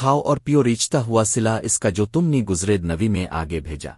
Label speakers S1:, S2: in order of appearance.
S1: کھاؤ اور پیو ریچتا ہوا سلا اس کا جو تم نے گزرے نوی میں آگے بھیجا۔